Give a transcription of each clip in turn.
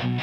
Every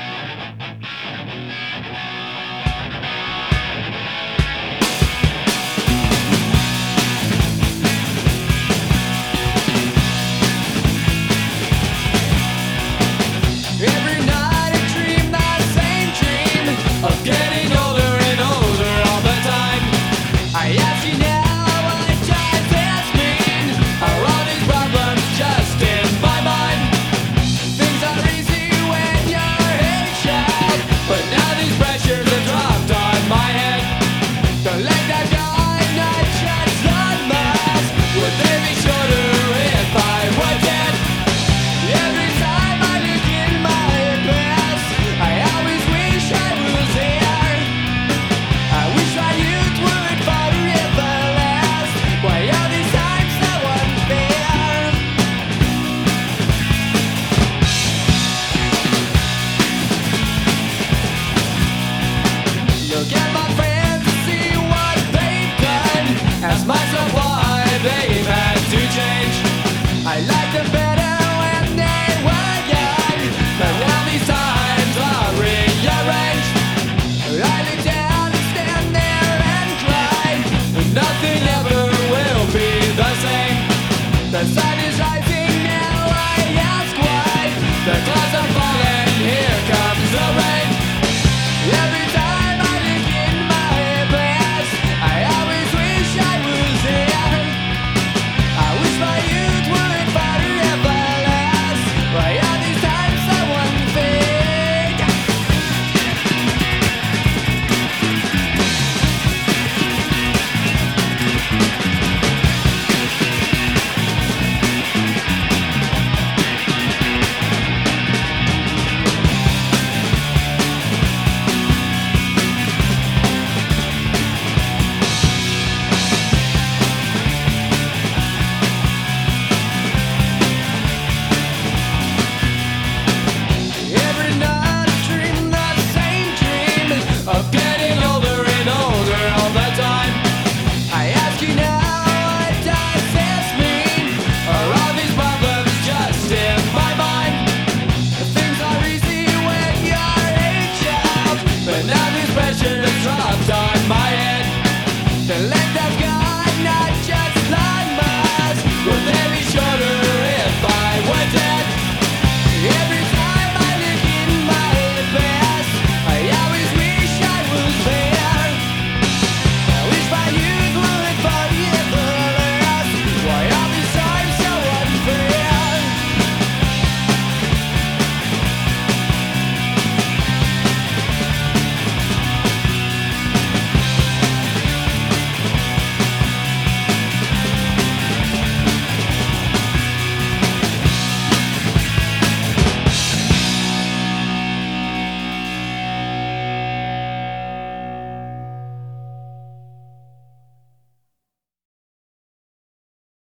Stop. expression.